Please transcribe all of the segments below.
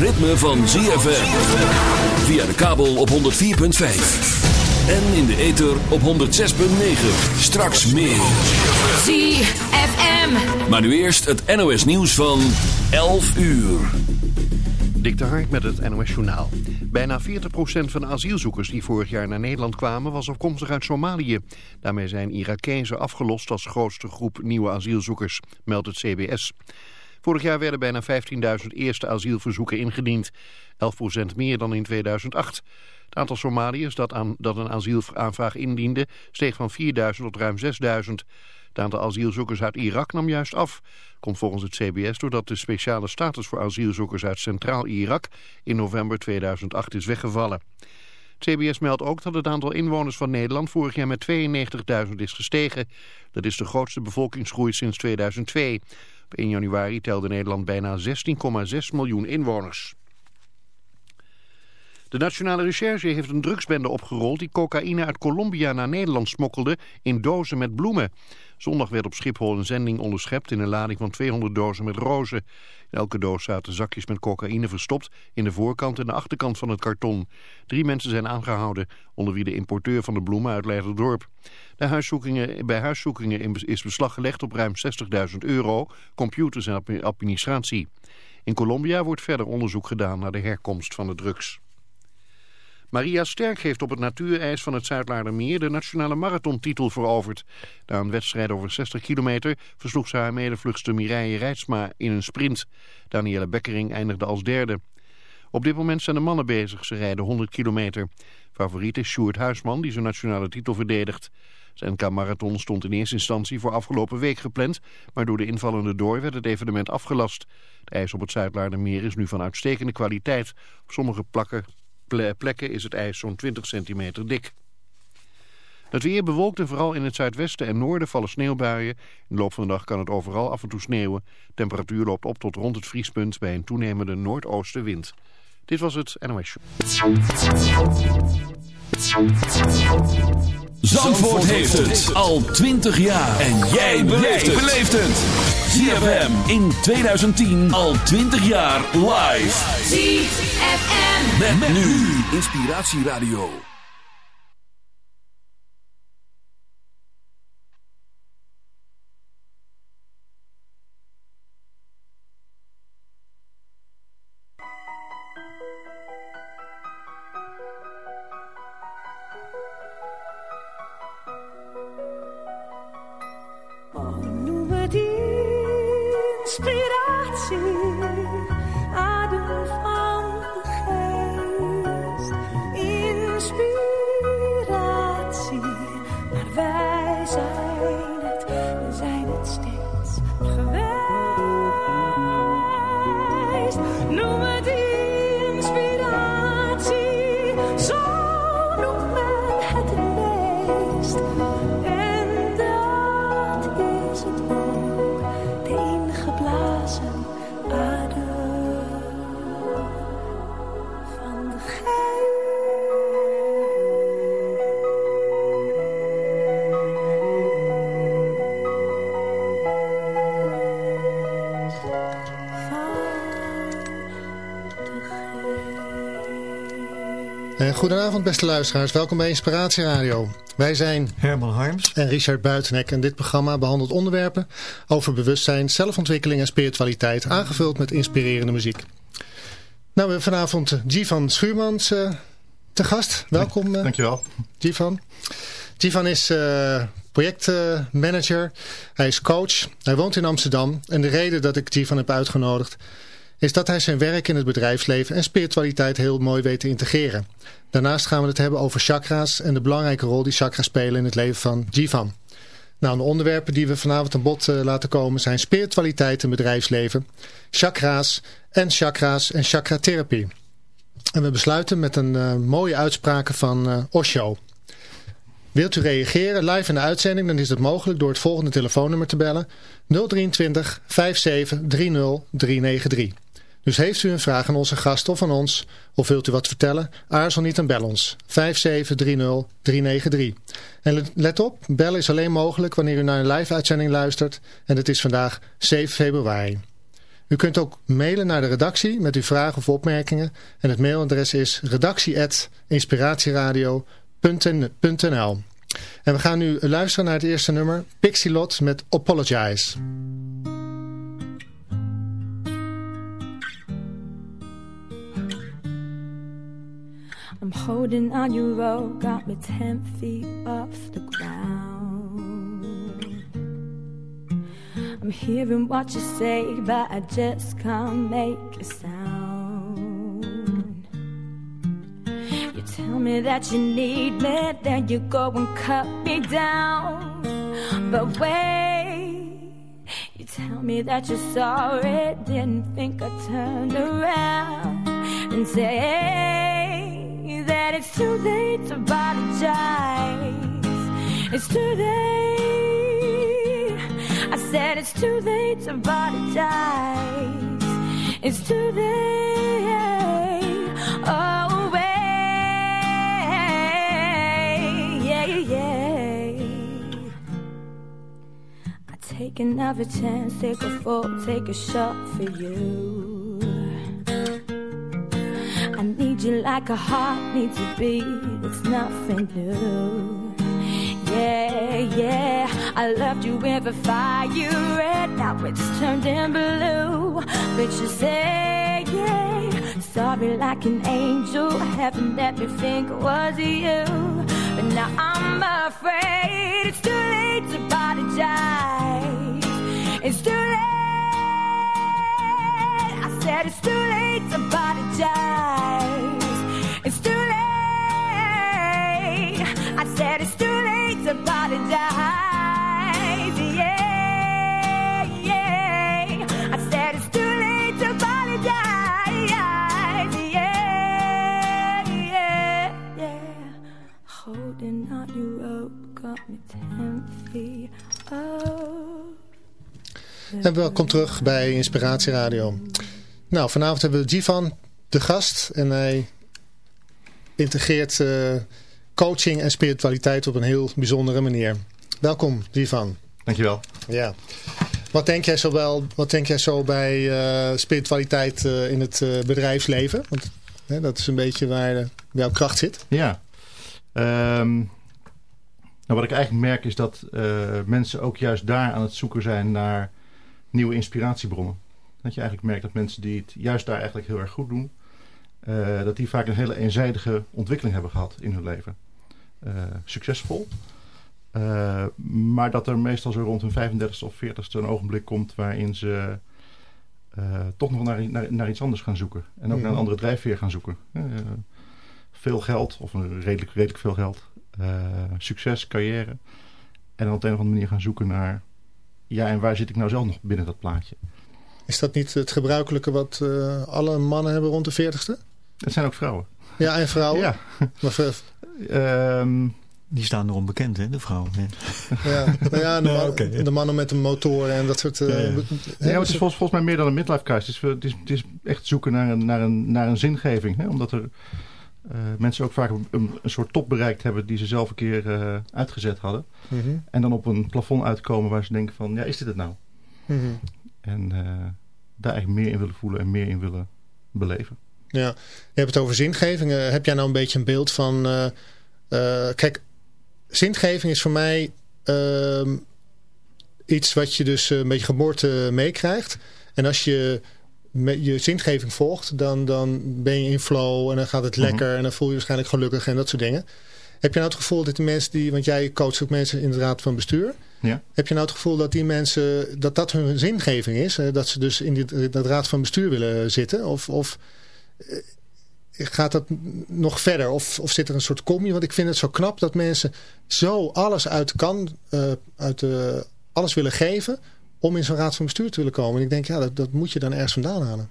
Ritme van ZFM. Via de kabel op 104.5. En in de ether op 106.9. Straks meer. ZFM. Maar nu eerst het NOS nieuws van 11 uur. Dik de Hark met het NOS Journaal. Bijna 40% van de asielzoekers die vorig jaar naar Nederland kwamen was afkomstig uit Somalië. Daarmee zijn Irakezen afgelost als grootste groep nieuwe asielzoekers, meldt het CBS. Vorig jaar werden bijna 15.000 eerste asielverzoeken ingediend. 11% meer dan in 2008. Het aantal Somaliërs dat, aan, dat een asielaanvraag indiende steeg van 4.000 tot ruim 6.000. Het aantal asielzoekers uit Irak nam juist af. Komt volgens het CBS doordat de speciale status voor asielzoekers uit Centraal-Irak in november 2008 is weggevallen. CBS meldt ook dat het aantal inwoners van Nederland vorig jaar met 92.000 is gestegen. Dat is de grootste bevolkingsgroei sinds 2002. Op 1 januari telde Nederland bijna 16,6 miljoen inwoners. De Nationale Recherche heeft een drugsbende opgerold die cocaïne uit Colombia naar Nederland smokkelde in dozen met bloemen. Zondag werd op Schiphol een zending onderschept in een lading van 200 dozen met rozen. In elke doos zaten zakjes met cocaïne verstopt in de voorkant en de achterkant van het karton. Drie mensen zijn aangehouden, onder wie de importeur van de bloemen uit Leiderdorp. De huiszoekingen, bij huiszoekingen is beslag gelegd op ruim 60.000 euro, computers en administratie. In Colombia wordt verder onderzoek gedaan naar de herkomst van de drugs. Maria Sterk heeft op het natuurijs van het Zuidlaardermeer de nationale marathontitel veroverd. Na een wedstrijd over 60 kilometer versloeg ze haar medevluchtster Mireille Rijtsma in een sprint. Danielle Bekkering eindigde als derde. Op dit moment zijn de mannen bezig, ze rijden 100 kilometer. Favoriet is Sjoerd Huisman die zijn nationale titel verdedigt. Zijn NK-marathon stond in eerste instantie voor afgelopen week gepland, maar door de invallende door werd het evenement afgelast. Het ijs op het Zuidlaardermeer is nu van uitstekende kwaliteit. Op sommige plakken plekken is het ijs zo'n 20 centimeter dik. Het weer bewolkt en vooral in het zuidwesten en noorden vallen sneeuwbuien. In de loop van de dag kan het overal af en toe sneeuwen. Temperatuur loopt op tot rond het vriespunt bij een toenemende noordoostenwind. Dit was het NOS Show. Zandvoort heeft het al 20 jaar. En jij beleeft het. ZFM in 2010 al 20 jaar live. ZFM. Met, met nu Inspiratieradio. Beste luisteraars, welkom bij Inspiratie Radio. Wij zijn Herman Harms. en Richard Buitenek en dit programma behandelt onderwerpen over bewustzijn, zelfontwikkeling en spiritualiteit, aangevuld met inspirerende muziek. Nou, we hebben vanavond Jivan Schuurmans eh, te gast. Welkom eh, Dankjewel. Jivan. Jivan is eh, projectmanager, hij is coach, hij woont in Amsterdam en de reden dat ik Jivan heb uitgenodigd is dat hij zijn werk in het bedrijfsleven en spiritualiteit heel mooi weet te integreren. Daarnaast gaan we het hebben over chakra's en de belangrijke rol die chakra's spelen in het leven van Jivan. Nou, de onderwerpen die we vanavond aan bod eh, laten komen zijn spiritualiteit en bedrijfsleven, chakra's en chakra's en chakratherapie. En we besluiten met een eh, mooie uitspraak van eh, Osho. Wilt u reageren live in de uitzending, dan is dat mogelijk door het volgende telefoonnummer te bellen 023 57 30 393. Dus heeft u een vraag aan onze gast of aan ons, of wilt u wat vertellen, aarzel niet en bel ons 5730-393. En let- op, bellen is alleen mogelijk wanneer u naar een live uitzending luistert en het is vandaag 7 februari. U kunt ook mailen naar de redactie met uw vragen of opmerkingen. En het mailadres is redactie.inspiratieradio.nl En we gaan nu luisteren naar het eerste nummer, Lot met Apologize. I'm holding on your rope, got me ten feet off the ground. I'm hearing what you say, but I just can't make a sound. You tell me that you need me, then you go and cut me down. But wait, you tell me that you're sorry, didn't think I turned around and say that it's too late to apologize. It's too late. I said it's too late to apologize. It's too late. Oh, wait. Yeah, yeah. I take another chance, take a fall, take a shot for you. I need you like a heart needs a beat. It's nothing new. Yeah, yeah. I loved you with a fire red. Now it's turned in blue. But you say, yeah. Sorry, like an angel. Heaven let me think it was you. But now I'm afraid it's too late to apologize. It's too late. Said it's too late to apologize. It's too late. I said it's too late to apologize. Yeah, yeah. I said it's too late to apologize. Yeah, yeah, yeah. Holding on your rope got me ten feet up. En welkom terug bij Inspiratie Radio. Nou, vanavond hebben we Jivan, de gast. En hij integreert eh, coaching en spiritualiteit op een heel bijzondere manier. Welkom, Jivan. Dankjewel. Ja. Wat denk jij zo, wel, wat denk jij zo bij eh, spiritualiteit eh, in het bedrijfsleven? Want hè, dat is een beetje waar jouw kracht zit. Ja. Ehm, nou, wat ik eigenlijk merk is dat mensen ook juist daar aan het zoeken zijn naar nieuwe inspiratiebronnen. Dat je eigenlijk merkt dat mensen die het juist daar eigenlijk heel erg goed doen, uh, dat die vaak een hele eenzijdige ontwikkeling hebben gehad in hun leven. Uh, succesvol. Uh, maar dat er meestal zo rond hun 35ste of 40ste een ogenblik komt waarin ze toch nog naar, naar, naar, iets anders gaan zoeken. En ook naar een andere drijfveer gaan zoeken. veel geld, of een redelijk, redelijk veel geld. succes, carrière. En dan op de een of andere manier gaan zoeken naar... Ja, en waar zit ik nou zelf nog binnen dat plaatje? Is dat niet het gebruikelijke wat eh, alle mannen hebben rond de 40ste? Het zijn ook vrouwen. Ja, en vrouwen? Ja. Maar ver- Ehm, Die staan erom bekend, hè, de vrouwen. Ja. ja, nou ja, de, Nee, man- ja. de mannen met de motoren en dat soort... eh, Ja, ja. hè, ja, maar het is volgens, volgens mij meer dan een midlife crisis. Het is, het is echt zoeken naar een, naar een, naar een zingeving. Hè? Omdat er eh, mensen ook vaak een, een soort top bereikt hebben die ze zelf een keer eh, uitgezet hadden. Mhm, En dan op een plafond uitkomen waar ze denken van, ja, is dit het nou? mhm. En eh, daar eigenlijk meer in willen voelen en meer in willen beleven. Ja, je hebt het over zingeving. Eh, heb jij nou een beetje een beeld van... eh, eh, kijk, zingeving is voor mij ehm, iets wat je dus een beetje geboorte meekrijgt. En als je je zingeving volgt, dan, dan ben je in flow en dan gaat het Mhm. lekker en dan voel je je waarschijnlijk gelukkig en dat soort dingen. Heb je nou het gevoel dat de mensen die, want jij coacht ook mensen in de raad van bestuur. Ja. Heb je nou het gevoel dat die mensen, dat dat hun zingeving is? Dat ze dus in die, dat raad van bestuur willen zitten? Of, of eh, gaat dat nog verder? Of, of zit er een soort combi? Want ik vind het zo knap dat mensen zo alles uit kan, eh, uit de, alles willen geven om in zo'n raad van bestuur te willen komen. En ik denk, ja, dat, dat moet je dan ergens vandaan halen.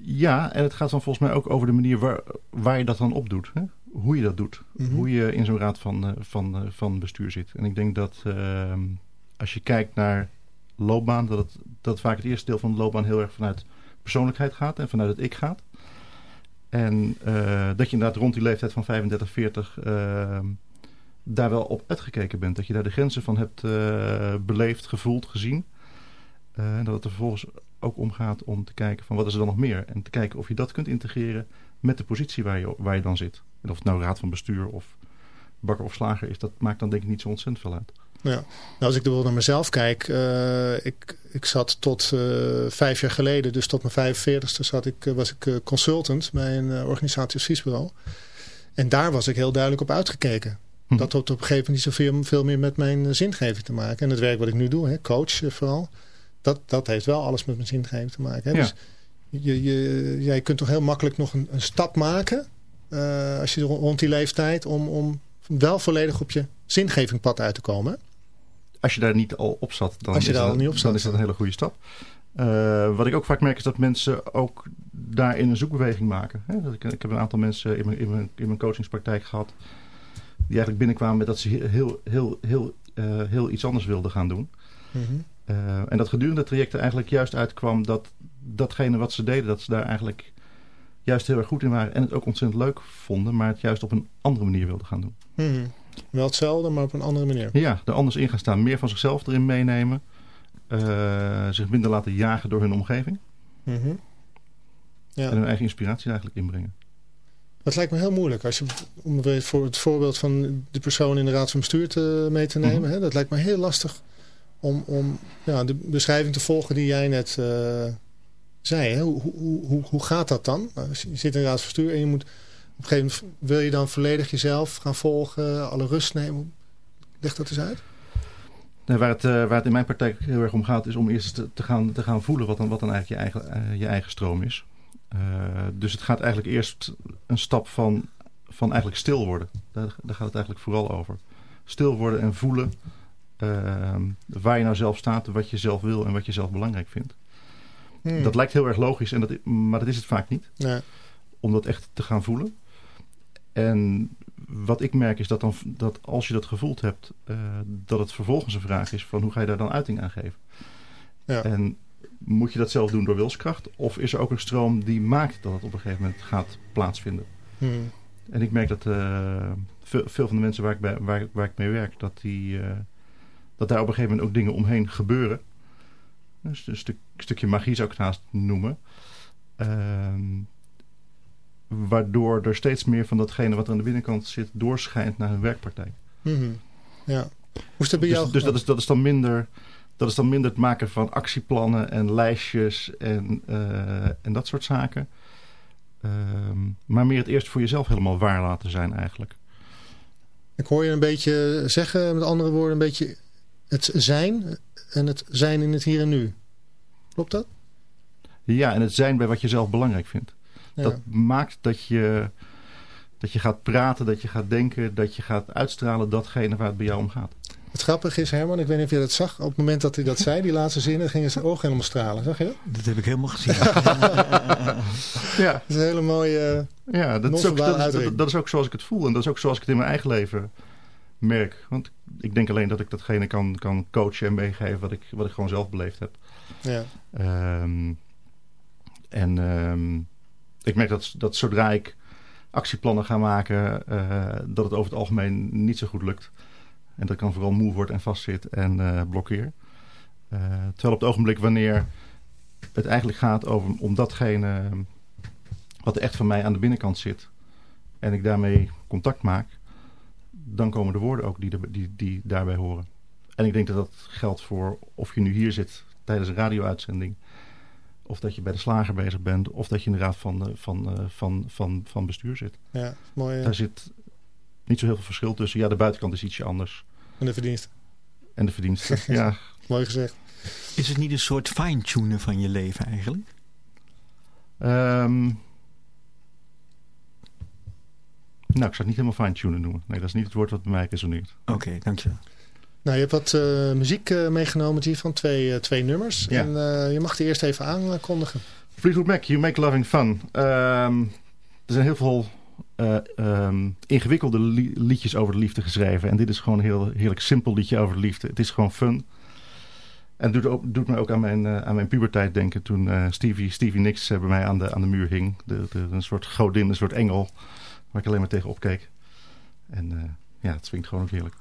Ja, en het gaat dan volgens mij ook over de manier waar, waar je dat dan op doet. Hè? Hoe je dat doet. Mhm. Hoe je in zo'n raad van, eh, van, eh, van bestuur zit. En ik denk dat ehm, als je kijkt naar loopbaan, dat, het, dat vaak het eerste deel van de loopbaan heel erg vanuit persoonlijkheid gaat en vanuit het ik gaat. En eh, dat je inderdaad rond die leeftijd van 35, 40 ehm, daar wel op uitgekeken bent. Dat je daar de grenzen van hebt beleefd, gevoeld, gezien. En dat het er vervolgens ook om gaat om te kijken van wat is er dan nog meer. En te kijken of je dat kunt integreren met de positie waar je, waar je dan zit. En of het nou raad van bestuur of bakker of slager is, dat maakt dan denk ik niet zo ontzettend veel uit. Ja. Nou, als ik bijvoorbeeld naar mezelf kijk, uh, ik, ik zat tot uh, vijf jaar geleden, dus tot mijn 45ste zat ik, was ik consultant bij een organisatieadviesbureau. En daar was ik heel duidelijk op uitgekeken. Hm. Dat had op een gegeven moment niet zoveel veel meer met mijn zingeving te maken. En het werk wat ik nu doe, hè, coach vooral, dat, dat heeft wel alles met mijn zingeving te maken. Hè. Ja. Dus je, je, jij kunt toch heel makkelijk nog een, een stap maken, uh, als je rond die leeftijd, om, om wel volledig op je zingevingpad uit te komen. Als je daar niet al op zat, dan, is, dat, niet op zat, dan is dat een hele goede stap. Uh, wat ik ook vaak merk is dat mensen ook daarin een zoekbeweging maken. Hè? Ik, ik, heb een aantal mensen in mijn, in, mijn, in mijn coachingspraktijk gehad... die eigenlijk binnenkwamen met dat ze heel, heel, heel, uh, heel iets anders wilden gaan doen. Mm -hmm. uh, en dat gedurende het traject er eigenlijk juist uitkwam dat datgene wat ze deden... dat ze daar eigenlijk juist heel erg goed in waren... en het ook ontzettend leuk vonden... maar het juist op een andere manier wilden gaan doen. Mm -hmm. Wel hetzelfde, maar op een andere manier. Ja, er anders in gaan staan. Meer van zichzelf erin meenemen. Uh, zich minder laten jagen door hun omgeving. Mm -hmm. ja. En hun eigen inspiratie eigenlijk inbrengen. Dat lijkt me heel moeilijk. Als je, om voor het voorbeeld van de persoon in de raad van bestuur te, mee te nemen. Mm -hmm. hè, dat lijkt me heel lastig om, om ja, de beschrijving te volgen die jij net uh, zei. Hè? Hoe, hoe, hoe, hoe gaat dat dan? Als je zit in de raad van bestuur en je moet... Op een gegeven moment wil je dan volledig jezelf gaan volgen, alle rust nemen. Leg dat eens uit. Waar, het, uh, waar het in mijn praktijk heel erg om gaat, is om eerst te, gaan, te gaan voelen wat dan, wat dan eigenlijk je eigen, uh, je eigen stroom is. Dus het gaat eigenlijk eerst een stap van, van eigenlijk stil worden. Daar, daar gaat het eigenlijk vooral over. Stil worden en voelen waar je nou zelf staat, wat je zelf wil en wat je zelf belangrijk vindt. Hmm. Dat lijkt heel erg logisch, en dat, maar dat is het vaak niet. Nee. Om dat echt te gaan voelen. En wat ik merk is dat, dan, dat als je dat gevoeld hebt, uh, dat het vervolgens een vraag is van hoe ga je daar dan uiting aan geven. Ja. En moet je dat zelf doen door wilskracht? Of is er ook een stroom die maakt dat het op een gegeven moment gaat plaatsvinden? Hmm. En ik merk dat uh, veel, veel, van de mensen waar ik, bij, waar, waar ik mee werk, dat, die, uh, dat daar op een gegeven moment ook dingen omheen gebeuren. Dus een stuk, stukje magie zou ik het haast noemen. Ehm, waardoor er steeds meer van datgene wat er aan de binnenkant zit doorschijnt naar hun werkpraktijk. Mm -hmm. Ja. Hoe is dat bij dus? Dus dat is, dat is dan minder... Dat is dan minder het maken van actieplannen en lijstjes en, uh, en dat soort zaken. Um, maar meer het eerst voor jezelf helemaal waar laten zijn eigenlijk. Ik hoor je een beetje zeggen, met andere woorden, een beetje het zijn en het zijn in het hier en nu. Klopt dat? Ja, en het zijn bij wat je zelf belangrijk vindt. Ja. Dat maakt dat je, dat je gaat praten, dat je gaat denken, dat je gaat uitstralen datgene waar het bij jou om gaat. Het grappige is, Herman, ik weet niet of je dat zag. Op het moment dat hij dat zei, die laatste zinnen, gingen zijn ogen helemaal stralen. Zag je dat? Dat heb ik helemaal gezien. ja. Dat is een hele mooie Ja, dat is, ook, dat, dat, dat is ook zoals ik het voel. En dat is ook zoals ik het in mijn eigen leven merk. Want ik denk alleen dat ik datgene kan, kan coachen en meegeven wat ik, wat ik gewoon zelf beleefd heb. Ja. Um, en um, ik merk dat, dat zodra ik actieplannen ga maken, uh, dat het over het algemeen niet zo goed lukt. En dat ik dan vooral moe word en vastzit en uh, blokkeer. Uh, terwijl op het ogenblik wanneer het eigenlijk gaat over, om datgene wat echt van mij aan de binnenkant zit. En ik daarmee contact maak. Dan komen de woorden ook die, de, die, die daarbij horen. En ik denk dat dat geldt voor of je nu hier zit tijdens een radio-uitzending. Of dat je bij de slager bezig bent. Of dat je in de raad van, van, van, van, van bestuur zit. Ja, mooi. Daar zit niet zo heel veel verschil tussen. Ja, de buitenkant is ietsje anders. En de verdiensten. En de verdiensten, ja. Mooi gezegd. Is het niet een soort fine-tunen van je leven eigenlijk? Um, nou, ik zou het niet helemaal fine-tunen noemen. Nee, dat is niet het woord wat bij mij resoneert. Oké, okay, dankjewel. Nou, je hebt wat uh, muziek uh, meegenomen hier van twee, uh, twee nummers. Ja. En je mag die eerst even aankondigen. Fleetwood Mac, You Make Loving Fun. Um, er zijn heel veel um, ingewikkelde li liedjes over de liefde geschreven. En dit is gewoon een heel heerlijk simpel liedje over de liefde. Het is gewoon fun. En het doet, ook, doet me ook aan mijn, aan mijn puberteit denken. Toen Stevie, Stevie Nicks bij mij aan de, aan de muur hing. De, de, een soort godin, een soort engel. Waar ik alleen maar tegen opkeek. En ja, het swingt gewoon ook heerlijk.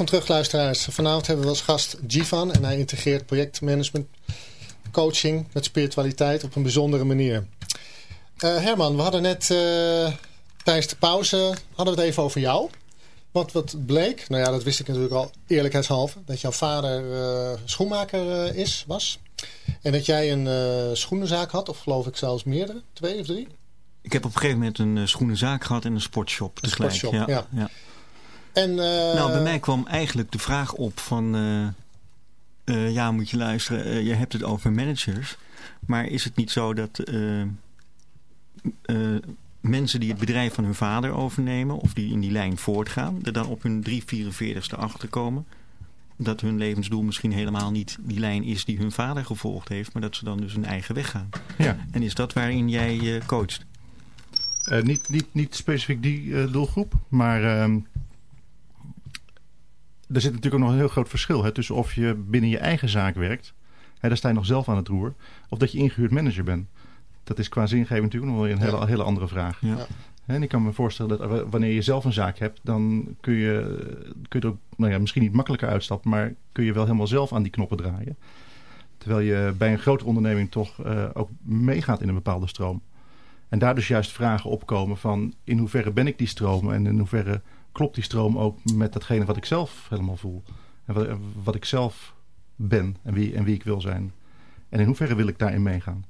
Welkom terug luisteraars. Vanavond hebben we als gast Jivan en hij integreert projectmanagement, coaching met spiritualiteit op een bijzondere manier. Uh, Herman, we hadden net uh, tijdens de pauze hadden we het even over jou. Want wat bleek, nou ja dat wist ik natuurlijk al eerlijkheidshalve, dat jouw vader uh, schoenmaker is, was. En dat jij een schoenenzaak had, of geloof ik zelfs meerdere, twee of drie? Ik heb op een gegeven moment een schoenenzaak gehad en een sportshop. Een sportshop, ja. ja. ja. En, nou, bij mij kwam eigenlijk de vraag op van... Uh, ja, moet je luisteren, uh, je hebt het over managers. Maar is het niet zo dat uh, mensen die het bedrijf van hun vader overnemen... of die in die lijn voortgaan, er dan op hun 344ste achterkomen... dat hun levensdoel misschien helemaal niet die lijn is die hun vader gevolgd heeft... maar dat ze dan dus een eigen weg gaan. Ja. En is dat waarin jij coacht? niet, niet, niet specifiek die doelgroep, maar... Ehm, er zit natuurlijk ook nog een heel groot verschil hè, tussen of je binnen je eigen zaak werkt, hè, daar sta je nog zelf aan het roer, of dat je ingehuurd manager bent. Dat is qua zingeving natuurlijk nog wel een hele, hele andere vraag. Ja. En ik kan me voorstellen dat wanneer je zelf een zaak hebt, dan kun je, kun je er ook, nou ja, misschien niet makkelijker uitstappen, maar kun je wel helemaal zelf aan die knoppen draaien. Terwijl je bij een grotere onderneming toch uh, ook meegaat in een bepaalde stroom. En daar dus juist vragen opkomen van in hoeverre ben ik die stroom en in hoeverre klopt die stroom ook met datgene wat ik zelf helemaal voel. En wat, wat ik zelf ben en wie, en wie ik wil zijn. En in hoeverre wil ik daarin meegaan.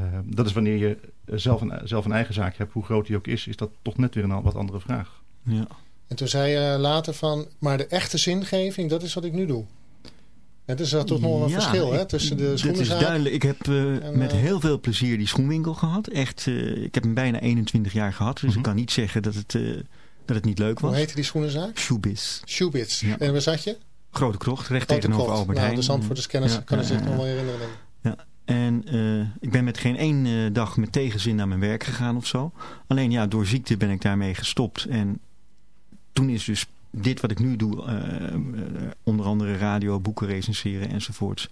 Uh, dat is wanneer je zelf een, zelf een eigen zaak hebt, hoe groot die ook is, is dat toch net weer een wat andere vraag. Ja. En toen zei je later van, maar de echte zingeving, dat is wat ik nu doe. En dus is dat toch nog een ja, verschil hè, tussen de schoenenzaak... Dat is duidelijk. Ik heb uh, en, met uh, heel veel plezier die schoenwinkel gehad. Echt, uh, ik heb hem bijna 21 jaar gehad. Dus -hmm. ik kan niet zeggen dat het dat het niet leuk was. Hoe heette die schoenenzaak? Shoebis. Shoebits. Ja. En waar zat je? Grote Krocht, recht Grote tegenover Krocht. Albert nou, Heijn. de Zandvoorters kennis Ja, kan ja, zich nog wel herinneren. Ja. En uh, ik ben met geen één uh, dag met tegenzin naar mijn werk gegaan of zo. Alleen ja, door ziekte ben ik daarmee gestopt. En toen is dus dit wat ik nu doe, uh, onder andere radio, boeken recenseren enzovoorts,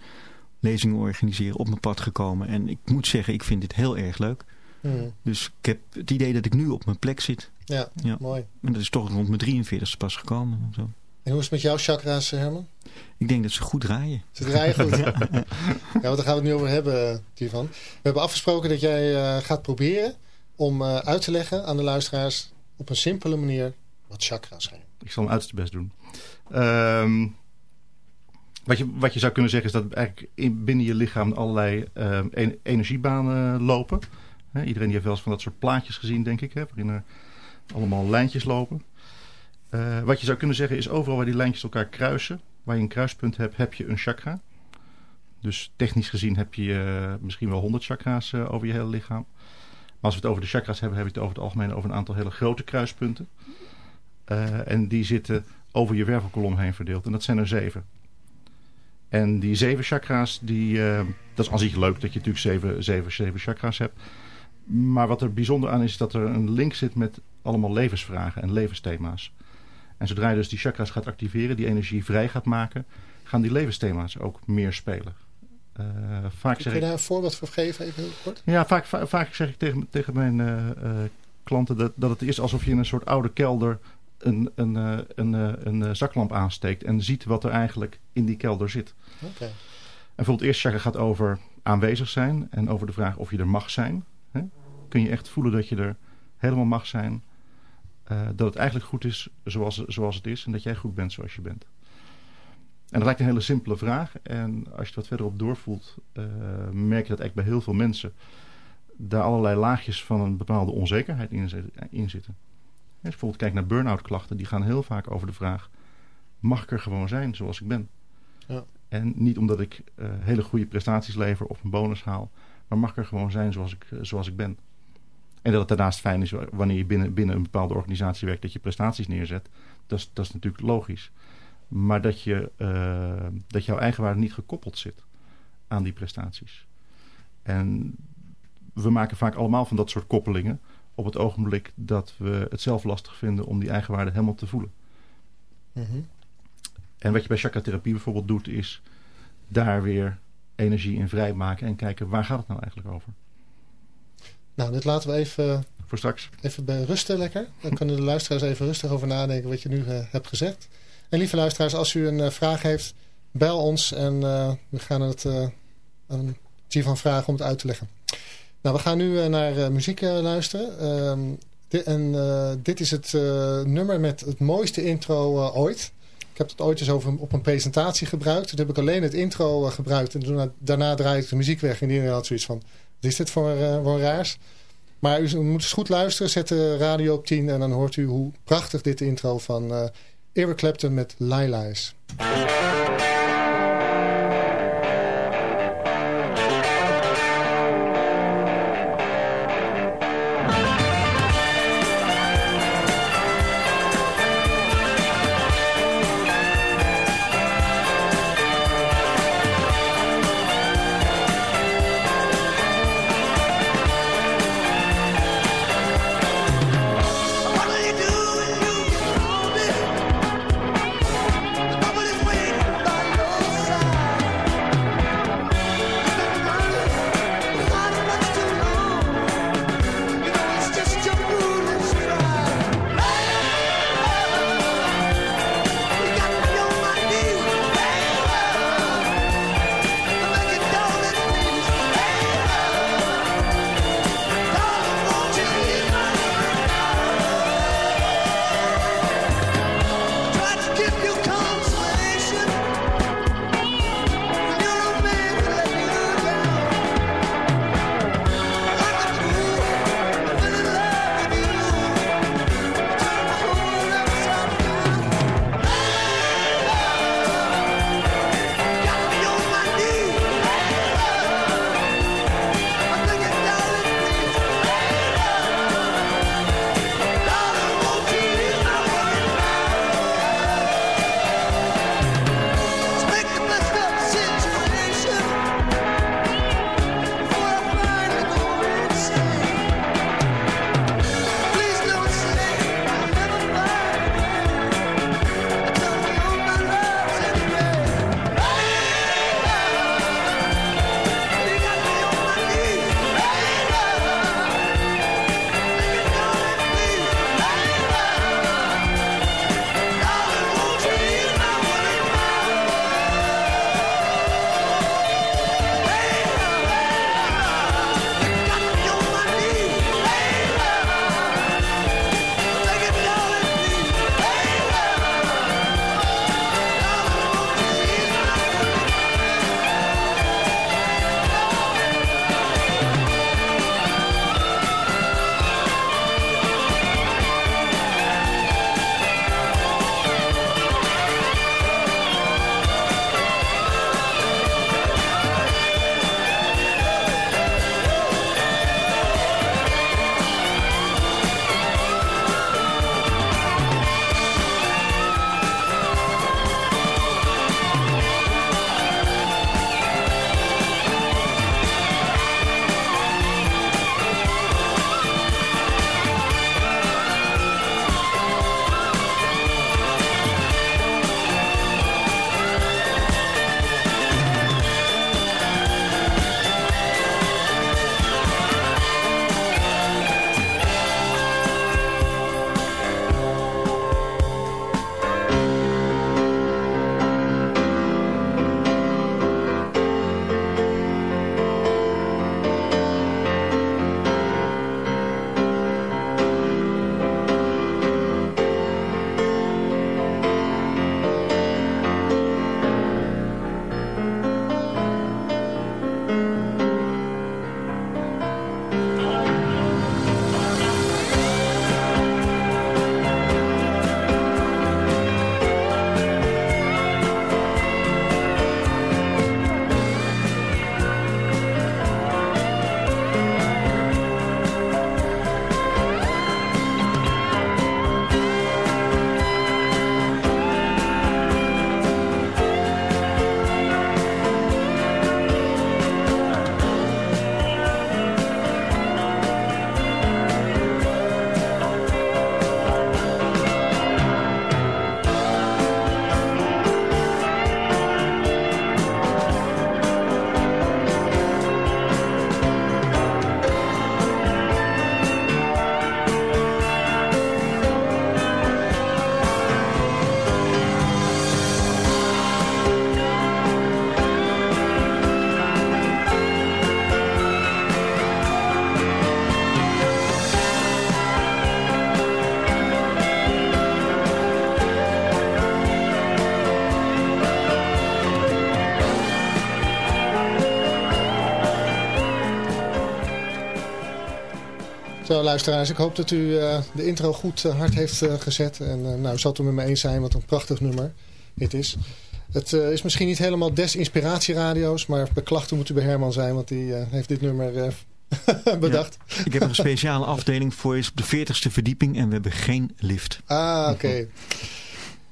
lezingen organiseren, op mijn pad gekomen. En ik moet zeggen, ik vind dit heel erg leuk. Hmm. Dus ik heb het idee dat ik nu op mijn plek zit. Ja, Ja. mooi. En dat is toch rond mijn 43ste pas gekomen. Zo. En hoe is het met jouw chakra's, Herman? Ik denk dat ze goed draaien. Ze draaien goed. ja. want daar gaan we het nu over hebben, Tivan. We hebben afgesproken dat jij uh, gaat proberen om uh, uit te leggen aan de luisteraars op een simpele manier wat chakra's zijn. Ik zal mijn uiterste best doen. Um, wat, je, wat je zou kunnen zeggen is dat eigenlijk in, binnen je lichaam allerlei uh, en, energiebanen lopen. Iedereen die heeft wel eens van dat soort plaatjes gezien, denk ik. Hè, waarin er allemaal lijntjes lopen. Uh, wat je zou kunnen zeggen is overal waar die lijntjes elkaar kruisen. Waar je een kruispunt hebt, heb je een chakra. Dus technisch gezien heb je uh, misschien wel 100 chakra's uh, over je hele lichaam. Maar als we het over de chakras hebben, hebben we het over het algemeen over een aantal hele grote kruispunten. En die zitten over je wervelkolom heen verdeeld. En dat zijn er zeven. En die zeven chakra's, die, dat is aan zich leuk dat je natuurlijk zeven, zeven, zeven chakra's hebt. Maar wat er bijzonder aan is, is dat er een link zit met allemaal levensvragen en levensthema's. En zodra je dus die chakra's gaat activeren, die energie vrij gaat maken, gaan die levensthema's ook meer spelen. Uh, vaak Kun zeg je daar een voorbeeld voor geven, even heel kort? ja, vaak, vaak, vaak zeg ik tegen, tegen mijn uh, uh, klanten dat, dat het is alsof je in een soort oude kelder een, een, een, een, een zaklamp aansteekt en ziet wat er eigenlijk in die kelder zit. Oké. Okay. En bijvoorbeeld het eerste chakra gaat over aanwezig zijn en over de vraag of je er mag zijn. Kun je echt voelen dat je er helemaal mag zijn. Uh, dat het eigenlijk goed is zoals, zoals het is en dat jij goed bent zoals je bent. En dat lijkt een hele simpele vraag. En als je het wat verder op doorvoelt, uh, merk je dat echt bij heel veel mensen daar allerlei laagjes van een bepaalde onzekerheid in, in zitten. Als je bijvoorbeeld kijkt naar burn-out klachten, die gaan heel vaak over de vraag: mag ik er gewoon zijn zoals ik ben? Ja. En niet omdat ik uh, hele goede prestaties lever of een bonus haal, maar mag ik er gewoon zijn zoals ik, zoals ik ben. En dat het daarnaast fijn is wanneer je binnen, binnen een bepaalde organisatie werkt, dat je prestaties neerzet. Dat is, dat is natuurlijk logisch. Maar dat, je, uh, dat jouw eigenwaarde niet gekoppeld zit aan die prestaties. En we maken vaak allemaal van dat soort koppelingen op het ogenblik dat we het zelf lastig vinden om die eigenwaarde helemaal te voelen. Mm -hmm. En wat je bij chakra-therapie bijvoorbeeld doet, is daar weer energie in vrijmaken en kijken waar gaat het nou eigenlijk over. Nou, dit laten we even voor straks. Even rusten lekker. Dan kunnen de luisteraars even rustig over nadenken wat je nu uh, hebt gezegd. En lieve luisteraars, als u een uh, vraag heeft, bel ons en we gaan het aan van vragen om het uit te leggen. Nou, we gaan nu naar muziek luisteren. Um, dit, en dit is het nummer met het mooiste intro ooit. Ik heb het ooit eens over, op een presentatie gebruikt. Toen heb ik alleen het intro gebruikt. En toen, daarna draai ik de muziek weg. En iedereen had zoiets van, wat is dit voor, voor raars? Maar u moet eens goed luisteren. Zet de radio op 10 en dan hoort u hoe prachtig dit intro van uh, Eric Clapton met Laila Zo, luisteraars, ik hoop dat u eh, de intro goed uh, hard heeft uh, gezet. En nou, zal het er met me eens zijn, wat een prachtig nummer dit is. Het is misschien niet helemaal des inspiratieradio's, maar bij klachten moet u bij Herman zijn, want die heeft dit nummer bedacht. Ja, ik heb een speciale afdeling voor is op de 40ste verdieping en we hebben geen lift. Ah, oké.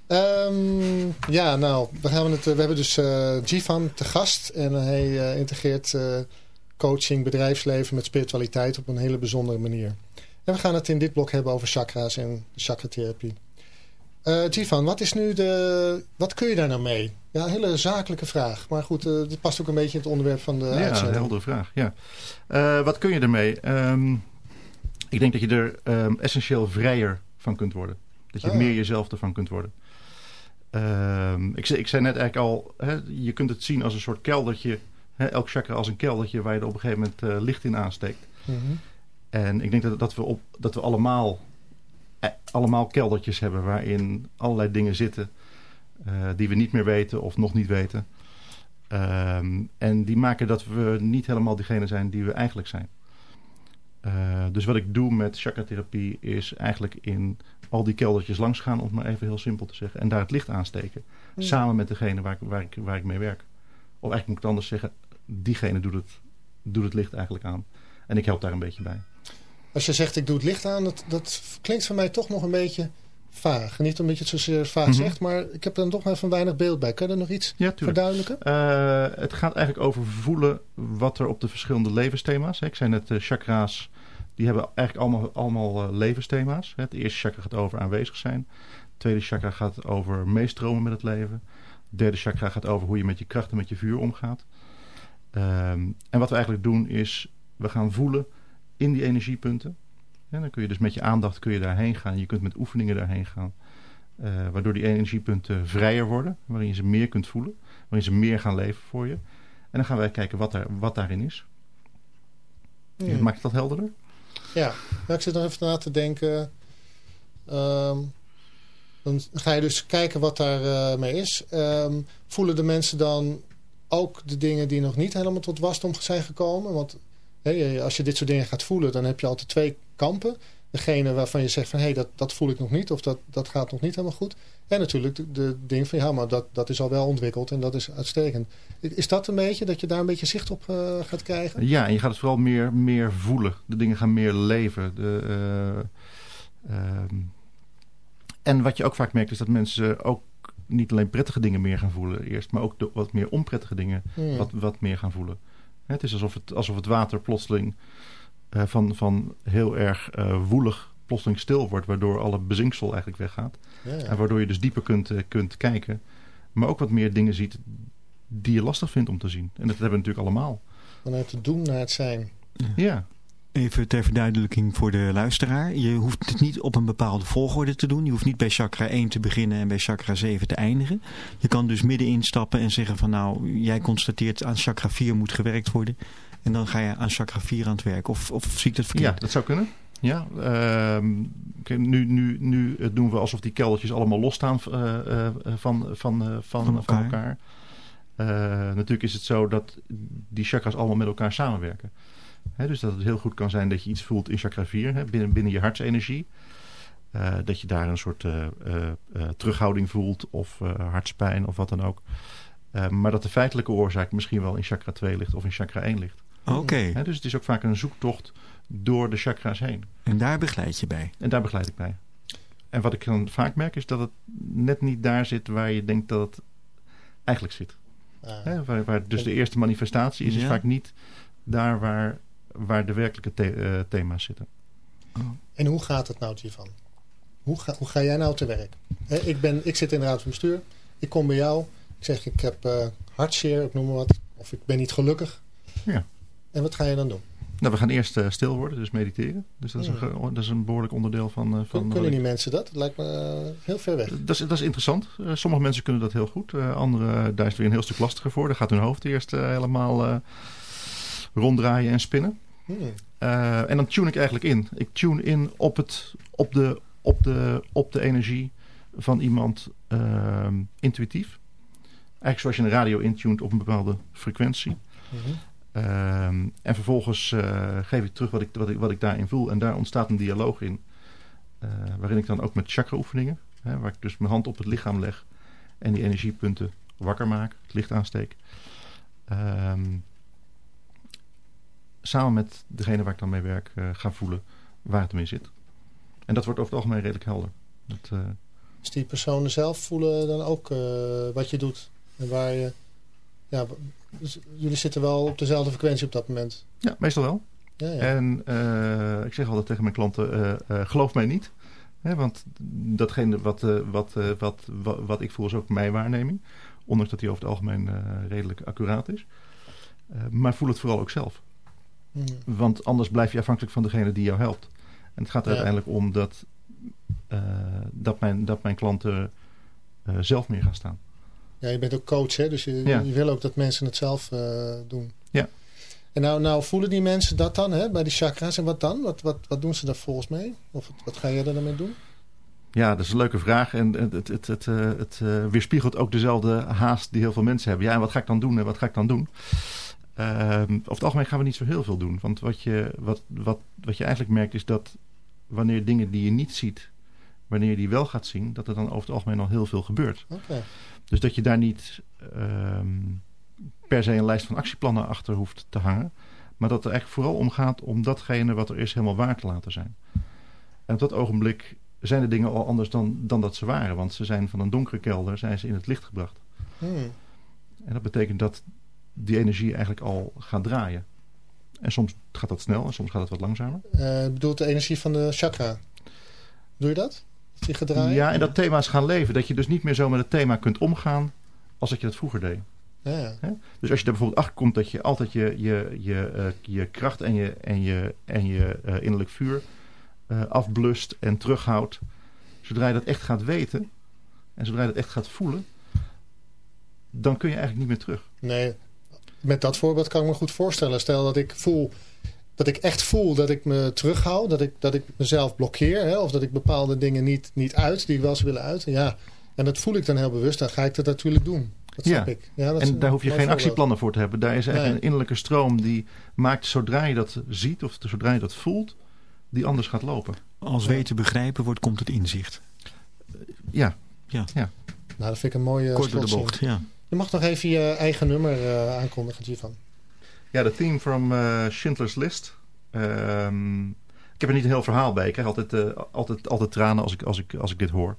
Okay. um, ja, nou, we, gaan het, we hebben dus Jivan te gast en hij integreert coaching, bedrijfsleven met spiritualiteit op een hele bijzondere manier. En we gaan het in dit blok hebben over chakra's en chakratherapie. Uh, Jivan, wat is nu de... Wat kun je daar nou mee? Ja, een hele zakelijke vraag. Maar goed, uh, dit past ook een beetje in het onderwerp van de ja, uitzending. Ja, heldere vraag. Ja. Uh, wat kun je ermee? Um, ik denk dat je er um, essentieel vrijer van kunt worden. Dat je Ah. meer jezelf ervan kunt worden. Um, ik, ik zei net eigenlijk al, hè, je kunt het zien als een soort keldertje He, elk chakra als een keldertje waar je er op een gegeven moment uh, licht in aansteekt. Mhm. En ik denk dat, dat, we, op, dat we allemaal, eh, allemaal keldertjes hebben waarin allerlei dingen zitten uh, die we niet meer weten of nog niet weten. Um, en die maken dat we niet helemaal diegene zijn die we eigenlijk zijn. Uh, dus wat ik doe met chakratherapie is eigenlijk in al die keldertjes langs gaan, om het maar even heel simpel te zeggen. En daar het licht aansteken. Samen met degene waar ik, waar, ik, waar ik mee werk. Of eigenlijk moet ik het anders zeggen, diegene doet het, doet het licht eigenlijk aan. En ik help daar een beetje bij. Als je zegt ik doe het licht aan, dat, dat klinkt voor mij toch nog een beetje vaag. Niet omdat je het zozeer vaag Mhm. zegt, maar ik heb er toch even weinig beeld bij. Kan je er nog iets Ja, verduidelijken? Uh, het gaat eigenlijk over voelen wat er op de verschillende levensthema's. Hè. Ik zei net, uh, chakra's, die hebben eigenlijk allemaal, allemaal uh, levensthema's. Het eerste chakra gaat over aanwezig zijn. Het tweede chakra gaat over meestromen met het leven. Het derde chakra gaat over hoe je met je kracht en met je vuur omgaat. Um, en wat we eigenlijk doen is, we gaan voelen in die energiepunten. En dan kun je dus met je aandacht kun je daarheen gaan. Je kunt met oefeningen daarheen gaan. Uh, waardoor die energiepunten vrijer worden. Waarin je ze meer kunt voelen. Waarin ze meer gaan leven voor je. En dan gaan wij kijken wat, daar, wat daarin is. Hmm. Maakt dat helderder? Ja, nou, ik zit nog even na te denken. Um, dan ga je dus kijken wat daar uh, mee is. Um, voelen de mensen dan ook de dingen die nog niet helemaal tot wasdom zijn gekomen? Want hey, als je dit soort dingen gaat voelen, dan heb je altijd twee kampen. Degene waarvan je zegt van hé, hey, dat, dat voel ik nog niet of dat, dat gaat nog niet helemaal goed. En natuurlijk de, ding van ja, maar dat, dat is al wel ontwikkeld en dat is uitstekend. Is dat een beetje, dat je daar een beetje zicht op uh, gaat krijgen? Ja, en je gaat het vooral meer, meer voelen. De dingen gaan meer leven. De, uh, um, en wat je ook vaak merkt is dat mensen ook niet alleen prettige dingen meer gaan voelen eerst, maar ook de wat meer onprettige dingen Hmm. wat, wat meer gaan voelen. Het is alsof het, alsof het water plotseling uh, van, van heel erg uh, woelig plotseling stil wordt, waardoor alle bezinksel eigenlijk weggaat. Ja, ja. En waardoor je dus dieper kunt, uh, kunt kijken, maar ook wat meer dingen ziet die je lastig vindt om te zien. En dat hebben we natuurlijk allemaal. Vanuit het doen naar het zijn. Ja. Even ter verduidelijking voor de luisteraar. Je hoeft het niet op een bepaalde volgorde te doen. Je hoeft niet bij chakra 1 te beginnen en bij chakra 7 te eindigen. Je kan dus midden instappen en zeggen van nou, jij constateert aan chakra 4 moet gewerkt worden. En dan ga je aan chakra 4 aan het werk. Of, of zie ik dat verkeerd? Ja, dat zou kunnen. Ja, uh, nu, nu, nu doen we alsof die keldertjes allemaal losstaan uh, uh, van, van, van, van elkaar. Van elkaar. Eh, natuurlijk is het zo dat die chakras allemaal met elkaar samenwerken. He, dus dat het heel goed kan zijn dat je iets voelt in chakra 4, he, binnen, binnen je hartsenergie. Uh, dat je daar een soort uh, uh, terughouding voelt of hartspijn of wat dan ook. maar dat de feitelijke oorzaak misschien wel in chakra 2 ligt of in chakra 1 ligt. Oké. Okay. Dus het is ook vaak een zoektocht door de chakra's heen. En daar begeleid je bij? En daar begeleid ik bij. En wat ik dan vaak merk is dat het net niet daar zit waar je denkt dat het eigenlijk zit. Ah. He, waar, waar, dus de eerste manifestatie is, ja. is vaak niet daar waar waar de werkelijke the uh, thema's zitten. En hoe gaat het nou, Jivan? Hoe ga, hoe ga jij nou te werk? He, ik, ben, ik zit in de raad van bestuur. Ik kom bij jou. Ik zeg, ik heb uh, ik noem maar wat. Of ik ben niet gelukkig. Ja. En wat ga je dan doen? Nou, we gaan eerst uh, stil worden, dus mediteren. Dus dat is, ja. een, dat is een behoorlijk onderdeel van... uh, van kunnen die mensen dat? Dat lijkt me heel ver weg. Dat is, dat is interessant. Sommige mensen kunnen dat heel goed. Anderen, daar is het weer een heel stuk lastiger voor. Daar gaat hun hoofd eerst helemaal ronddraaien en spinnen. Hmm. Uh, en dan tune ik eigenlijk in. Ik tune in op, het, op, de, op, de, op de energie van iemand uh, intuïtief. Eigenlijk zoals je een radio intunt op een bepaalde frequentie. Mm -hmm. Ehm, en vervolgens uh, geef ik terug wat ik, wat, ik, wat ik daarin voel. En daar ontstaat een dialoog in. Uh, waarin ik dan ook met chakra oefeningen, hè, waar ik dus mijn hand op het lichaam leg en die energiepunten wakker maak, het licht aansteek. Um, samen met degene waar ik dan mee werk uh, ga voelen waar het hem in zit. En dat wordt over het algemeen redelijk helder. Dat, uh... Dus die personen zelf voelen dan ook uh, wat je doet en waar je... Ja, dus jullie zitten wel op dezelfde frequentie op dat moment? Ja, meestal wel. Ja, ja. En uh, ik zeg altijd tegen mijn klanten, uh, uh, geloof mij niet. Hè, want datgene wat, wat, wat, wat, wat, ik voel is ook mijn waarneming. Ondanks dat die over het algemeen redelijk accuraat is. maar voel het vooral ook zelf. Hmm. Want anders blijf je afhankelijk van degene die jou helpt. En het gaat er Ja. uiteindelijk om dat, dat, mijn, dat mijn klanten zelf meer gaan staan. Ja, je bent ook coach, hè? dus je, Ja. je wil ook dat mensen het zelf eh, doen. Ja. En nou, nou voelen die mensen dat dan, hè, bij die chakra's. En wat dan? Wat, wat, wat doen ze daar volgens mee? Of wat, ga je er dan mee doen? Ja, dat is een leuke vraag. En het, het, het, het, eh, het eh, weerspiegelt ook dezelfde haast die heel veel mensen hebben. Ja, en wat ga ik dan doen en wat ga ik dan doen? Ehm, over het algemeen gaan we niet zo heel veel doen. Want wat je, wat, wat, wat je eigenlijk merkt is dat wanneer dingen die je niet ziet, wanneer je die wel gaat zien, dat er dan over het algemeen al heel veel gebeurt. Dus dat je daar niet ehm, per se een lijst van actieplannen achter hoeft te hangen. Maar dat er eigenlijk vooral om gaat om datgene wat er is helemaal waar te laten zijn. En op dat ogenblik zijn de dingen al anders dan, dan dat ze waren. Want ze zijn van een donkere kelder zijn ze in het licht gebracht. Hmm. En dat betekent dat die energie eigenlijk al gaat draaien. En soms gaat dat snel en soms gaat het wat langzamer. Eh, bedoelt de energie van de chakra. Doe je dat? Dat die gaat draaien? Ja, en dat thema is gaan leven. Dat je dus niet meer zo met het thema kunt omgaan als dat je dat vroeger deed. Ja, ja. Dus als je er bijvoorbeeld achter komt dat je altijd je, je, je, eh, je kracht en je, en je, en je eh, innerlijk vuur afblust en terughoudt. Zodra je dat echt gaat weten en zodra je dat echt gaat voelen, dan kun je eigenlijk niet meer terug. Nee, met dat voorbeeld kan ik me goed voorstellen. Stel dat ik voel, dat ik echt voel dat ik me terughoud, dat ik, dat ik mezelf blokkeer, hè, of dat ik bepaalde dingen niet, niet uit, die ik wel zou willen uiten. Ja, en dat voel ik dan heel bewust, dan ga ik dat natuurlijk doen. Dat Ja. snap ik. Ja, dat is En daar hoef je geen voorbeeld. actieplannen voor te hebben. Daar is eigenlijk Nee. een innerlijke stroom die maakt zodra je dat ziet of zodra je dat voelt, die anders gaat lopen. Als weten begrijpen wordt, komt het inzicht. Ja, Nou, dat vind ik een mooie Kort door de slotzin. bocht, ja. Je mag nog even je eigen nummer eh, aankondigen, Jivan. Ja, de theme from eh, Schindler's List. Ehm, ik heb er niet een heel verhaal bij. Ik krijg altijd, eh, altijd, altijd tranen als ik, als, ik, als ik dit hoor.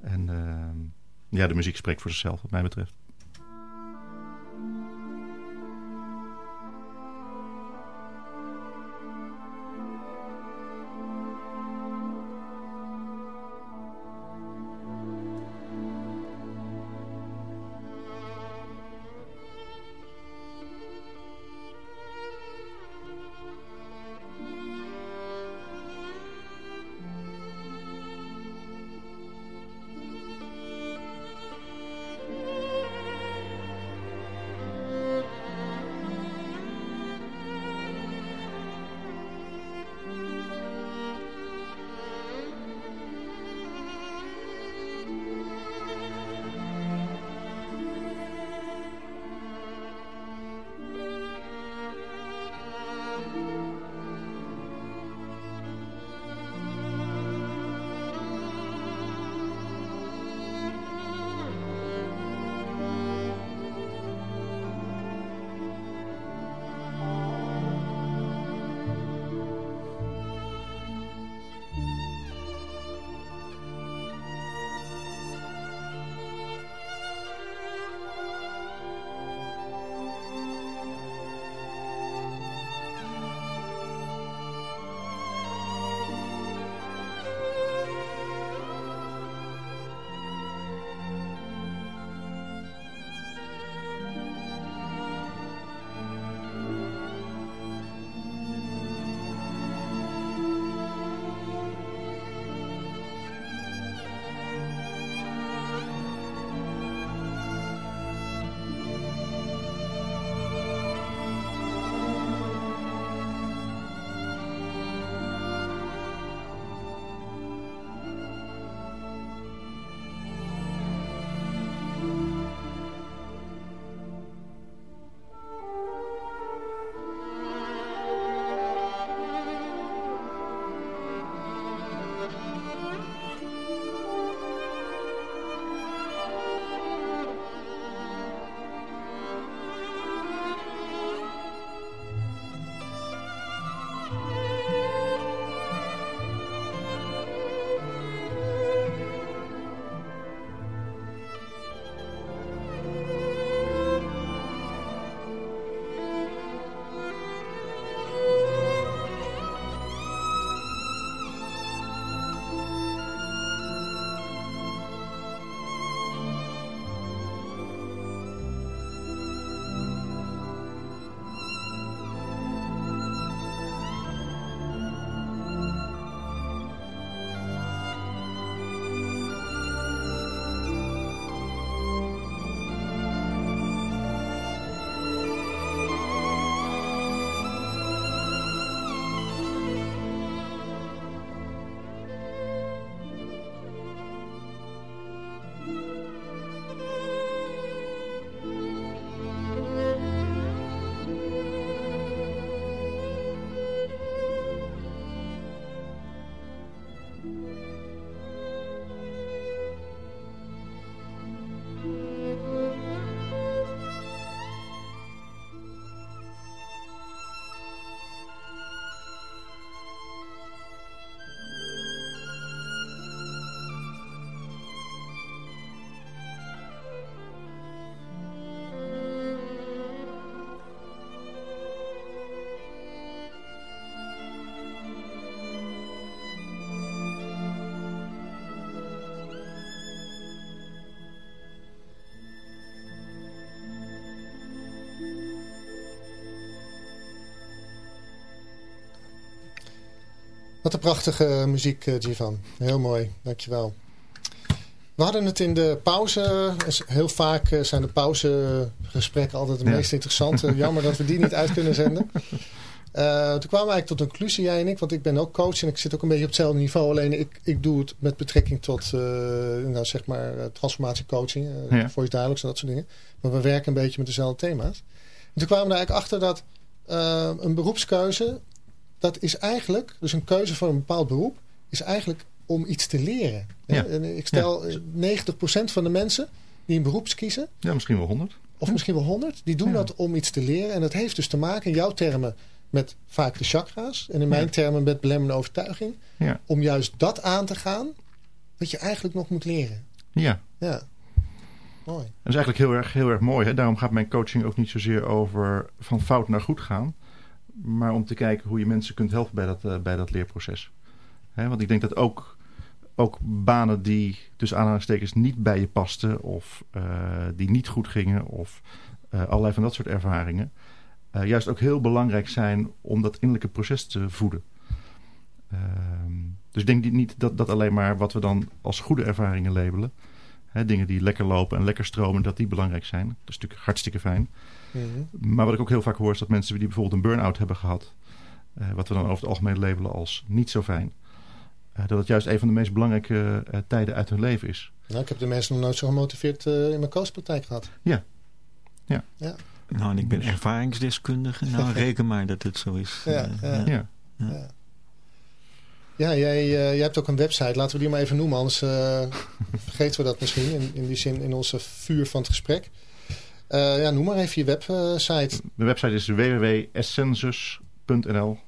En ehm, ja, de muziek spreekt voor zichzelf, wat mij betreft. Wat een prachtige muziek, uh, Jivan. Heel mooi, dankjewel. We hadden het in de pauze. Heel vaak eh, zijn de pauzegesprekken altijd het meest interessante. Jammer dat we die niet uit kunnen zenden. Uh, toen kwamen we eigenlijk tot een conclusie, jij en ik. Want ik ben ook coach en ik zit ook een beetje op hetzelfde niveau. Alleen ik, ik doe het met betrekking tot uh, nou, zeg maar transformatiecoaching. Uh, ja. voice dialogues en dat soort dingen. Maar we werken een beetje met dezelfde thema's. En toen kwamen we er eigenlijk achter dat een beroepskeuze... dat is eigenlijk, dus een keuze voor een bepaald beroep... is eigenlijk om iets te leren. Ja. En ik stel ja. 90% van de mensen die een beroep kiezen... Ja, misschien wel 100. Of misschien wel 100. Die doen dat om iets te leren. En dat heeft dus te maken, in jouw termen, met vaak de chakra's. En in mijn termen met belemmerende overtuiging. Om juist dat aan te gaan wat je eigenlijk nog moet leren. Ja. Ja. Mooi. Dat is eigenlijk heel erg, heel erg mooi. Hè? Daarom gaat mijn coaching ook niet zozeer over van fout naar goed gaan. Maar om te kijken hoe je mensen kunt helpen bij dat, uh, bij dat leerproces. Want ik denk dat ook ook banen die tussen aanhalingstekens niet bij je pasten of uh, die niet goed gingen of uh, allerlei van dat soort ervaringen. Juist ook heel belangrijk zijn om dat innerlijke proces te voeden. Ehm, dus ik denk niet dat, dat alleen maar wat we dan als goede ervaringen labelen. Hè, dingen die lekker lopen en lekker stromen, dat die belangrijk zijn. Dat is natuurlijk hartstikke fijn. Mm -hmm. Maar wat ik ook heel vaak hoor is dat mensen die bijvoorbeeld een burn-out hebben gehad. wat we dan over het algemeen labelen als niet zo fijn uh, dat het juist een van de meest belangrijke uh, tijden uit hun leven is. Nou, ik heb de mensen nog nooit zo gemotiveerd uh, in mijn coachpraktijk gehad. Ja. ja. ja. Nou, en ik ben ervaringsdeskundige. Nou, reken maar dat het zo is. Ja, ja. ja. ja. Ja jij, jij hebt ook een website. Laten we die maar even noemen. Anders vergeten we dat misschien. In, in die zin in onze vuur van het gesprek. ja, noem maar even je website. Mijn website is www.essensus.nl.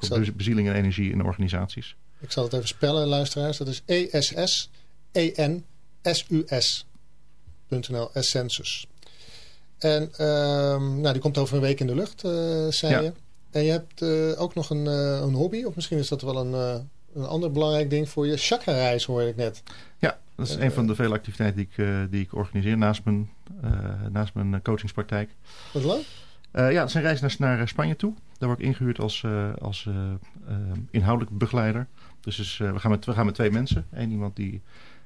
Voor bezieling en energie in organisaties. Ik zal het even spellen, luisteraars. Dat is E-S-S-E-N-S-U-S.nl, Essensus. En um, nou, die komt over een week in de lucht, uh, zei ja. je. En je hebt uh, ook nog een, uh, een hobby, of misschien is dat wel een, een ander belangrijk ding voor je. Chakra-reis hoorde ik net. Ja, dat is en, een van de vele activiteiten die ik, die ik organiseer naast mijn, naast mijn coachingspraktijk. Wat leuk. ja, dat is een reis naar, naar Spanje toe. Daar word ik ingehuurd als, als inhoudelijk begeleider. Dus, dus we, gaan met, we gaan met twee mensen. Eén iemand die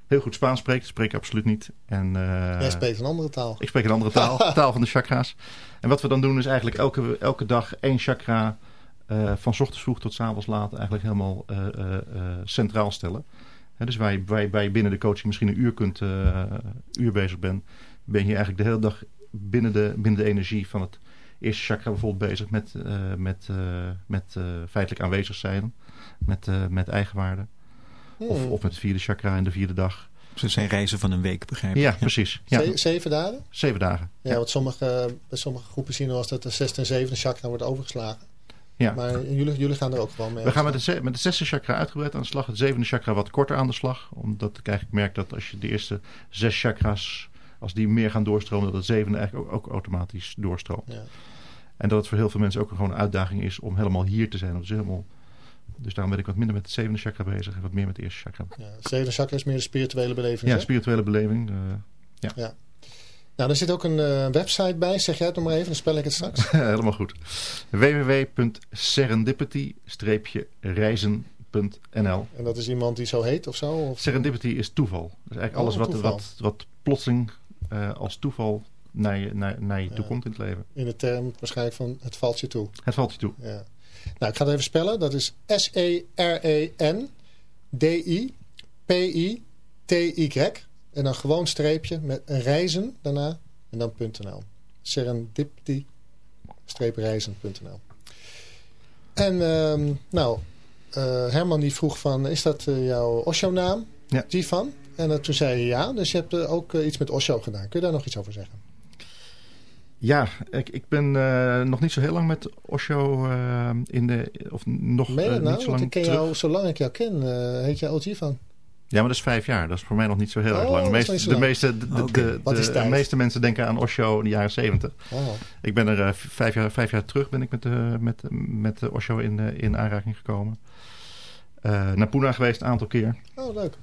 heel goed Spaans spreekt. Dat spreek ik absoluut niet. En, uh, Jij spreekt een andere taal. Ik spreek een andere taal. taal van de chakra's. En wat we dan doen is eigenlijk elke, elke dag één chakra... Uh, van ochtends vroeg tot s avonds laat eigenlijk helemaal uh, centraal stellen. He, dus waar je, waar, je, waar je, binnen de coaching misschien een uur, kunt, uur bezig bent... ben je eigenlijk de hele dag binnen de, binnen de energie van het eerste chakra bijvoorbeeld bezig... met, met, met feitelijk aanwezig zijn met, uh, met eigenwaarde. Hmm. Of, of met het vierde chakra in de vierde dag. Dus het zijn reizen van een week, begrijp ik. Ja, precies. Ja. zeven dagen? Zeven dagen. Ja, ja. want sommige, bij sommige groepen zien we als dat de zesde en zevende chakra wordt overgeslagen. Ja. Maar jullie, jullie gaan er ook gewoon mee We gaan met de, met de zesde chakra uitgebreid aan de slag. Het zevende chakra wat korter aan de slag. Omdat ik eigenlijk merk dat als je de eerste zes chakras... als die meer gaan doorstromen... dat het zevende eigenlijk ook, ook automatisch doorstroomt. Ja. En dat het voor heel veel mensen ook gewoon een uitdaging is... om helemaal hier te zijn. Om dus helemaal dus daarom ben ik wat minder met het zevende chakra bezig en wat meer met het eerste chakra. Ja, het zevende chakra is meer de spirituele beleving. Ja, spirituele beleving. Uh, ja. ja. Nou, er zit ook een uh, website bij. Zeg jij het nog maar even, dan spel ik het straks. Helemaal goed. www.serendipity-reizen.nl En dat is iemand die zo heet of zo? Of? Serendipity is toeval. Dus eigenlijk alles oh, wat, wat, wat plotseling uh, als toeval naar je, naar, naar je toe komt in het leven. In de term waarschijnlijk van het valt je toe. Het valt je toe. Ja. Nou, ik ga het even spellen. Dat is S-E-R-E-N-D-I-P-I-T-Y. En dan gewoon streepje met een reizen daarna en dan .nl. Serendipity-reizen.nl En um, nou, uh, Herman die vroeg van, is dat uh, jouw Osho-naam? Ja. Die van? En uh, toen zei je ja, dus je hebt ook iets met Osho gedaan. Kun je daar nog iets over zeggen? Ja, ik, ik ben uh, nog niet zo heel lang met Osho uh, in de... Of nog uh, nou? niet zo lang ik ken jou, zolang ik jou ken, heet jij OG van. Ja, maar dat is vijf jaar. Dat is voor mij nog niet zo heel oh, erg lang. De meeste, de, meeste, de, okay. de, de, de meeste mensen denken aan Osho in de jaren zeventig. Oh. Ik ben er vijf, jaar, vijf jaar terug ben ik met, met, met Osho in, in aanraking gekomen. naar Pune geweest een aantal keer. Oh, leuk.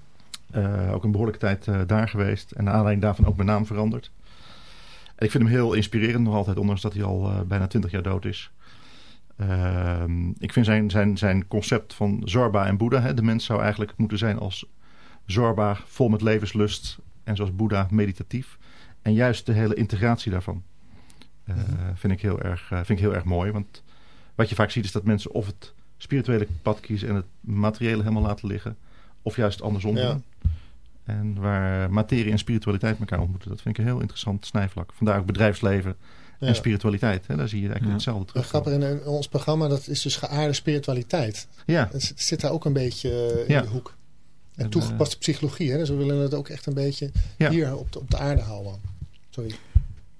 ook een behoorlijke tijd daar geweest. En naar aanleiding daarvan ook mijn naam veranderd. En ik vind hem heel inspirerend nog altijd, ondanks dat hij al uh, bijna twintig jaar dood is. Ehm, ik vind zijn, zijn, zijn concept van Zorba en Boeddha. Hè, de mens zou eigenlijk moeten zijn als Zorba, vol met levenslust. En zoals Boeddha, meditatief. En juist de hele integratie daarvan uh, vind, ik heel erg, uh, vind ik heel erg mooi. Want wat je vaak ziet is dat mensen of het spirituele pad kiezen en het materiële helemaal laten liggen. Of juist andersom Ja. doen. En waar materie en spiritualiteit elkaar ontmoeten. Dat vind ik een heel interessant snijvlak. Vandaar ook bedrijfsleven Ja. en spiritualiteit. Hè? Daar zie je eigenlijk Ja. hetzelfde terug. grappig in in ons programma, dat is dus geaarde spiritualiteit. Ja, Het zit- daar ook een beetje eh, in de hoek. En toegepaste psychologie, hè? dus we willen het ook echt een beetje Ja. hier op de, op de aarde houden. Sorry.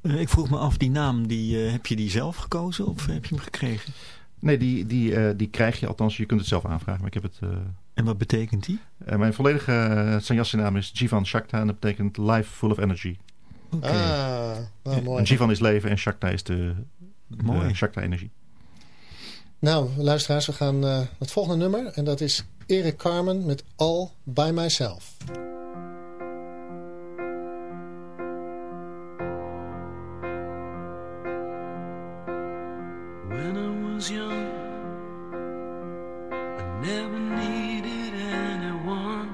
Eh, ik vroeg me af, die naam, die, eh, heb je die zelf gekozen of heb je hem gekregen? nee, die, die, eh, die krijg je. Althans, je kunt het zelf aanvragen. Maar ik heb het... eh, En wat betekent die? eh, mijn volledige uh, Sannyasi naam is Jivan Shakta. En dat betekent life full of energy. Oké, Ah, nou, mooi. En Jivan is leven en Shakta is de, mooi. de Shakta-energie. Nou, luisteraars, we gaan naar het volgende nummer. En dat is Eric Carmen met All By Myself. When I was young, I never needed anyone.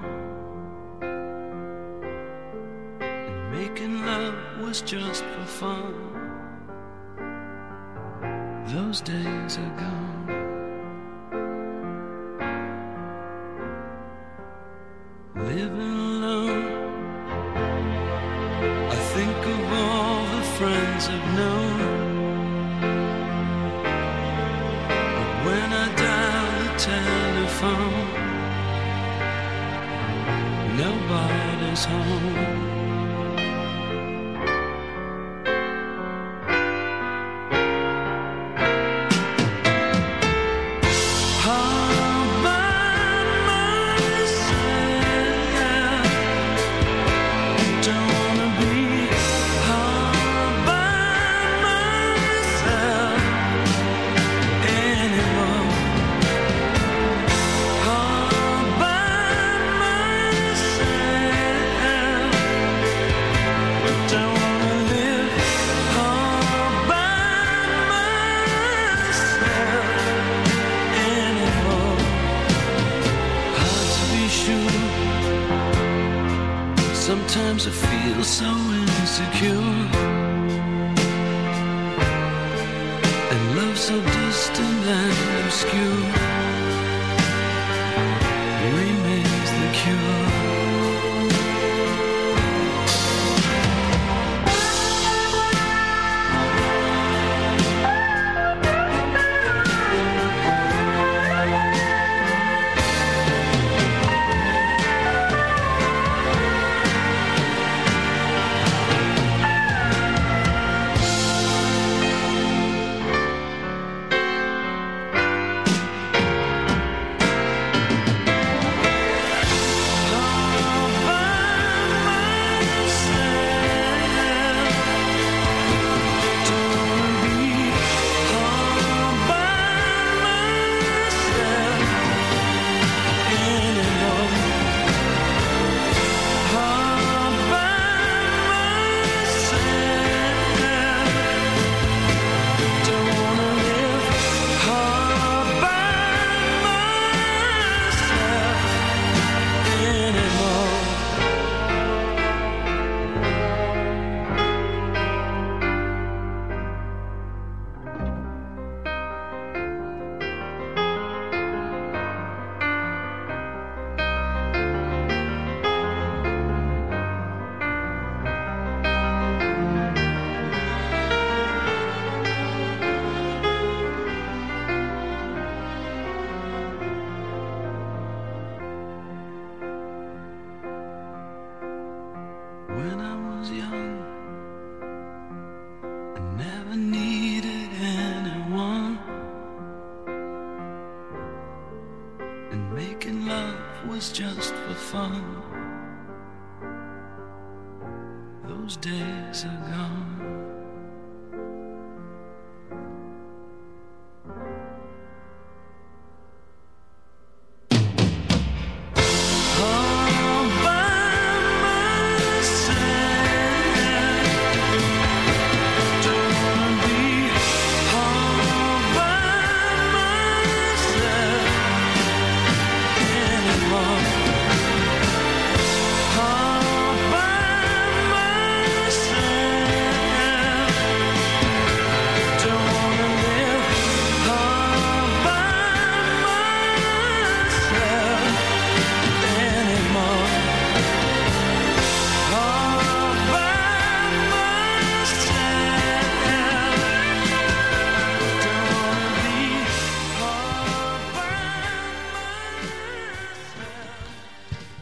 And making love was just for fun. Those days are gone. Nobody's home.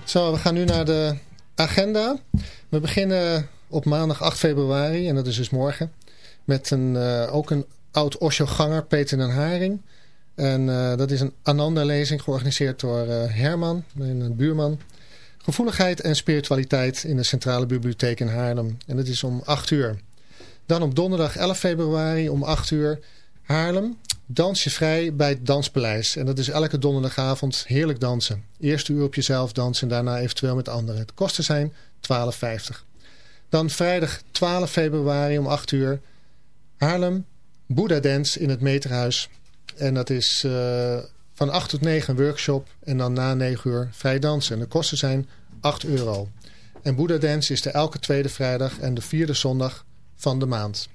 Zo, we gaan nu naar de agenda. We beginnen op maandag 8 februari, en dat is dus morgen, met een, uh, ook een oud Osho-ganger, Peter den Haring. En uh, dat is een Ananda-lezing georganiseerd door uh, Herman, een buurman. Gevoeligheid en spiritualiteit in de Centrale Bibliotheek in Haarlem. En dat is om 8 uur. Dan op donderdag 11 februari om 8 uur Haarlem. Dans je vrij bij het Danspaleis. En dat is elke donderdagavond heerlijk dansen. Eerste uur op jezelf dansen en daarna eventueel met anderen. De kosten zijn 12,50. Dan vrijdag 12 februari om 8 uur Haarlem. Buddha Dance in het Meterhuis. En dat is uh, van 8 tot 9 een workshop. En dan na 9 uur vrij dansen. En de kosten zijn 8 euro. En Buddha Dance is de elke tweede vrijdag en de vierde zondag van de maand.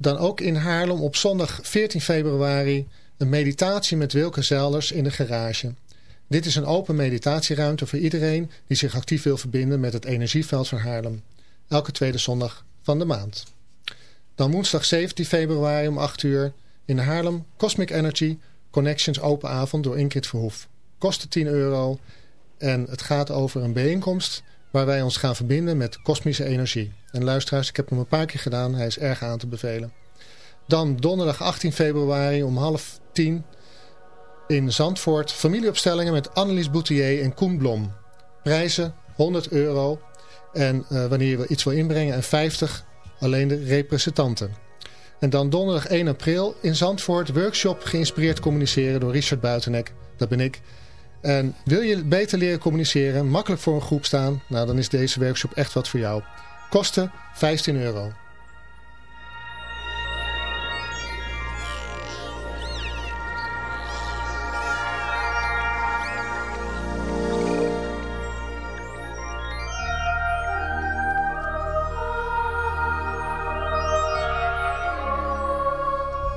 Dan ook in Haarlem op zondag 14 februari een meditatie met Wilke Zelders in de garage. Dit is een open meditatieruimte voor iedereen die zich actief wil verbinden met het energieveld van Haarlem. Elke tweede zondag van de maand. Dan woensdag 17 februari om 8 uur in Haarlem Cosmic Energy Connections open avond door Ingrid Verhoef. Kosten 10 euro en het gaat over een bijeenkomst waar wij ons gaan verbinden met kosmische energie. En luisteraars, ik heb hem een paar keer gedaan, hij is erg aan te bevelen. Dan donderdag 18 februari om half tien in Zandvoort familieopstellingen met Annelies Boutier en Koen Blom. Prijzen 100 euro en uh, wanneer je iets wil inbrengen en 50 alleen de representanten. En dan donderdag 1 april in Zandvoort workshop geïnspireerd communiceren door Richard Buitenek. Dat ben ik. En wil je beter leren communiceren, makkelijk voor een groep staan, nou dan is deze workshop echt wat voor jou. Kosten 15 euro.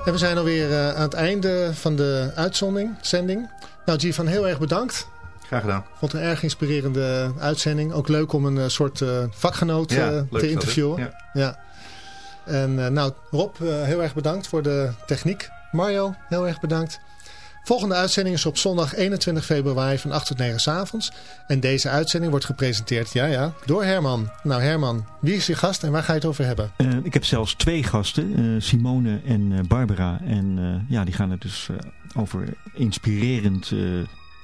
En we zijn alweer uh, aan het einde van de uitzending. Nou, G van heel erg bedankt. Graag gedaan. Vond het een erg inspirerende uitzending. Ook leuk om een uh, soort uh, vakgenoot ja, te interviewen. Ja. ja. En nou, Rob, heel erg bedankt voor de techniek. Mario, heel erg bedankt. Volgende uitzending is op zondag 21 februari van 8 tot 9 s avonds. En deze uitzending wordt gepresenteerd, ja ja, door Herman. Nou Herman, wie is je gast en waar ga je het over hebben? Uh, ik heb zelfs twee gasten, uh, Simone en uh, Barbara. En ja, die gaan het dus over inspirerend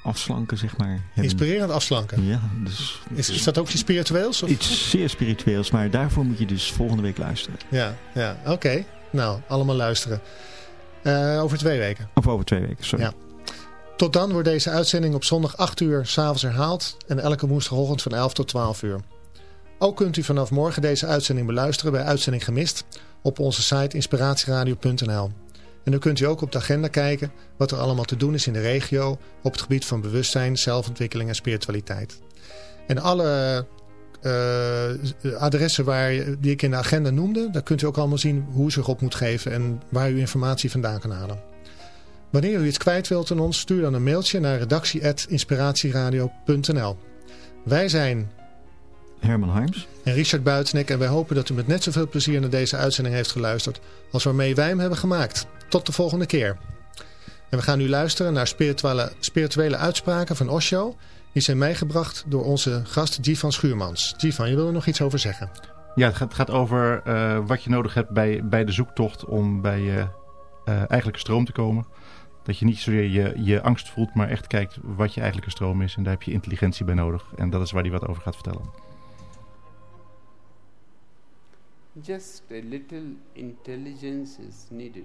afslanken, zeg maar. Hebben. Inspirerend afslanken? Ja. Dus, is, is dat ook iets spiritueels? Of? Iets zeer spiritueels, maar daarvoor moet je dus volgende week luisteren. Ja, ja oké. Okay. Nou, allemaal luisteren. Uh, over twee weken. Of over twee weken, sorry. Ja. Tot dan wordt deze uitzending op zondag 8 uur s'avonds herhaald en elke woensdagochtend van 11 tot 12 uur. Ook kunt u vanaf morgen deze uitzending beluisteren bij Uitzending Gemist op onze site inspiratieradio.nl. En dan kunt u ook op de agenda kijken wat er allemaal te doen is in de regio op het gebied van bewustzijn, zelfontwikkeling en spiritualiteit. En alle uh, adressen waar, die ik in de agenda noemde, daar kunt u ook allemaal zien hoe u zich op moet geven en waar u informatie vandaan kan halen. Wanneer u iets kwijt wilt aan ons, stuur dan een mailtje naar redactie.inspiratieradio.nl Wij zijn Herman Harms en Richard Buitenek en wij hopen dat u met net zoveel plezier naar deze uitzending heeft geluisterd als waarmee wij hem hebben gemaakt. Tot de volgende keer. En we gaan nu luisteren naar spirituele, spirituele uitspraken van Osho. Die zijn meegebracht door onze gast Jivan Schuurmans. Jivan, je wil er nog iets over zeggen? Ja, het gaat, het gaat over uh, wat je nodig hebt bij, bij de zoektocht om bij je uh, eigenlijke stroom te komen. Dat je niet zozeer je, je angst voelt, maar echt kijkt wat je eigenlijke stroom is. En daar heb je intelligentie bij nodig. En dat is waar hij wat over gaat vertellen. Just a little intelligence is needed.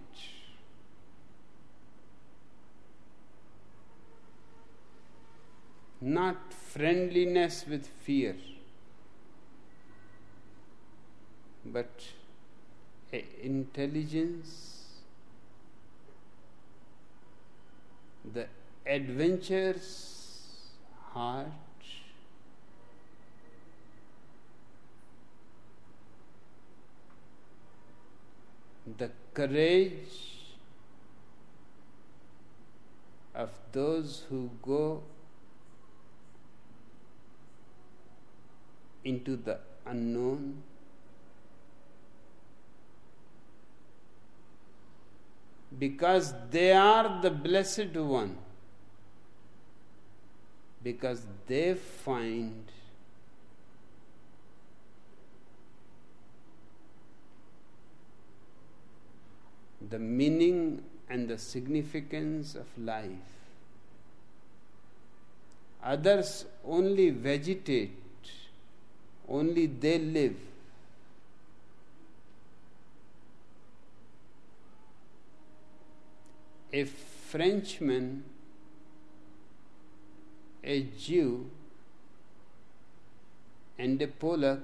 Not friendliness with fear, but intelligence, the adventurous heart, the courage of those who go into the unknown. Because they are the Blessed One. because they find the meaning and the significance of life. Others only vegetate, only they live. A Frenchman, a Jew, and a Polak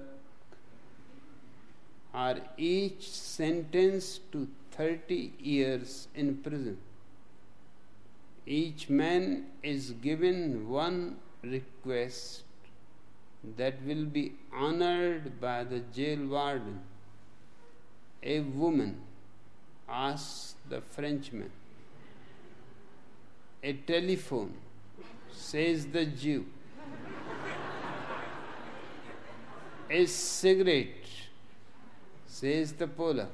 are each sentenced to 30 years in prison. Each man is given one request that will be honored by the jail warden. A woman asks the Frenchman. A telephone, says the Jew. A cigarette, says the Polak.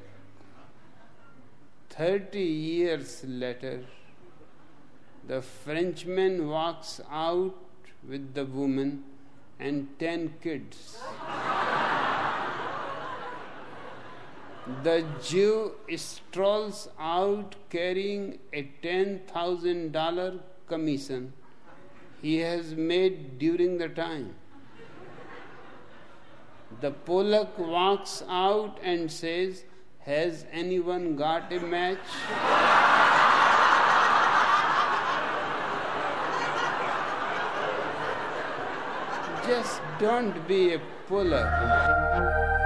Thirty years later, the Frenchman walks out with the woman and ten kids. the Jew strolls out carrying a $10,000 commission he has made during the time. The Polak walks out and says, Has anyone got a match? Just don't be a Polak.